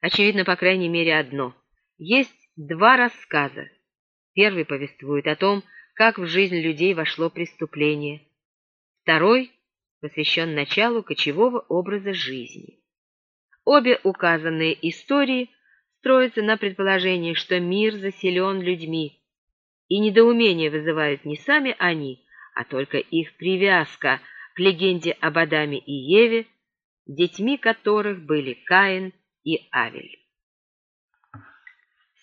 Очевидно, по крайней мере, одно. Есть два рассказа. Первый повествует о том, как в жизнь людей вошло преступление. Второй посвящен началу кочевого образа жизни. Обе указанные истории строятся на предположении, что мир заселен людьми, и недоумение вызывают не сами они, а только их привязка к легенде об Адаме и Еве, детьми которых были Каин и Авель.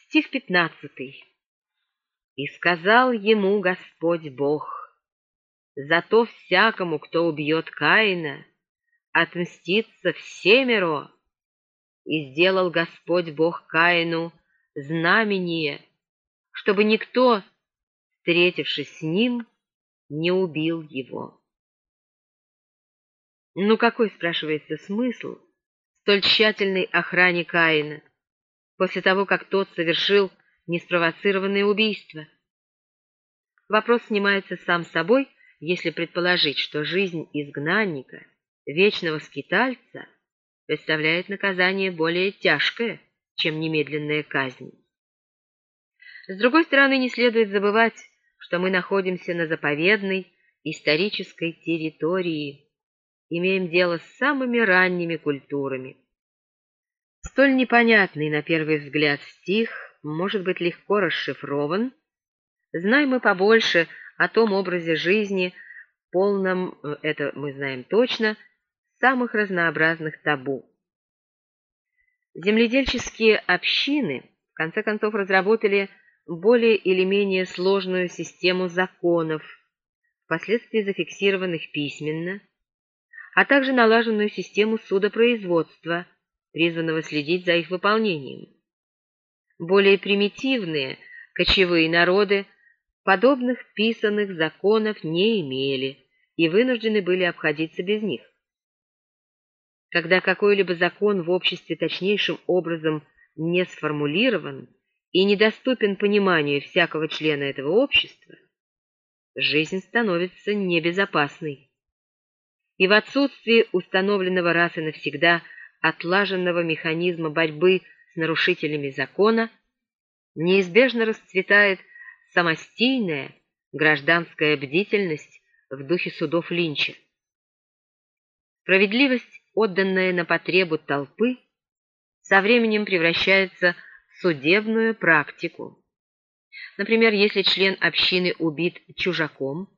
Стих пятнадцатый. «И сказал ему Господь Бог, Зато всякому, кто убьет Каина, отмстится всемеро. И сделал Господь Бог Каину знамение, чтобы никто, встретившись с ним, не убил его. Ну какой, спрашивается, смысл столь тщательной охране Каина после того, как тот совершил неспровоцированное убийство? Вопрос снимается сам собой, если предположить, что жизнь изгнанника, вечного скитальца, представляет наказание более тяжкое, чем немедленная казнь. С другой стороны, не следует забывать, что мы находимся на заповедной исторической территории, имеем дело с самыми ранними культурами. Столь непонятный на первый взгляд стих может быть легко расшифрован, знаем мы побольше о том образе жизни, полном, э, это мы знаем точно, самых разнообразных табу. Земледельческие общины, в конце концов, разработали более или менее сложную систему законов, впоследствии зафиксированных письменно, а также налаженную систему судопроизводства, призванного следить за их выполнением. Более примитивные кочевые народы подобных писанных законов не имели и вынуждены были обходиться без них. Когда какой-либо закон в обществе точнейшим образом не сформулирован и недоступен пониманию всякого члена этого общества, жизнь становится небезопасной. И в отсутствии установленного раз и навсегда отлаженного механизма борьбы с нарушителями закона неизбежно расцветает самостийная гражданская бдительность в духе судов Линча. Справедливость, отданная на потребу толпы, со временем превращается в судебную практику. Например, если член общины убит чужаком,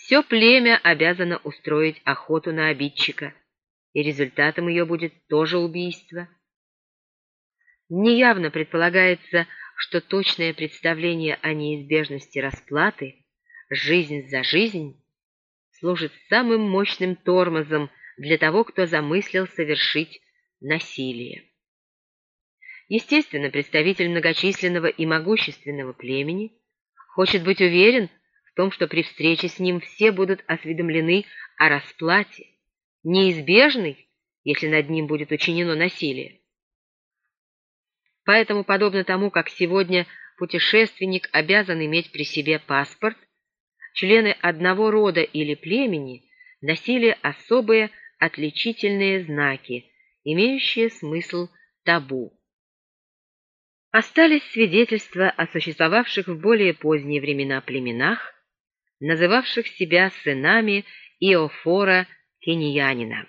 все племя обязано устроить охоту на обидчика, и результатом ее будет тоже убийство. Неявно предполагается что точное представление о неизбежности расплаты, жизнь за жизнь, служит самым мощным тормозом для того, кто замыслил совершить насилие. Естественно, представитель многочисленного и могущественного племени хочет быть уверен том, что при встрече с ним все будут осведомлены о расплате, неизбежной, если над ним будет учинено насилие. Поэтому, подобно тому, как сегодня путешественник обязан иметь при себе паспорт, члены одного рода или племени носили особые отличительные знаки, имеющие смысл табу. Остались свидетельства о существовавших в более поздние времена племенах, называвших себя сынами Иофора Кеньянина.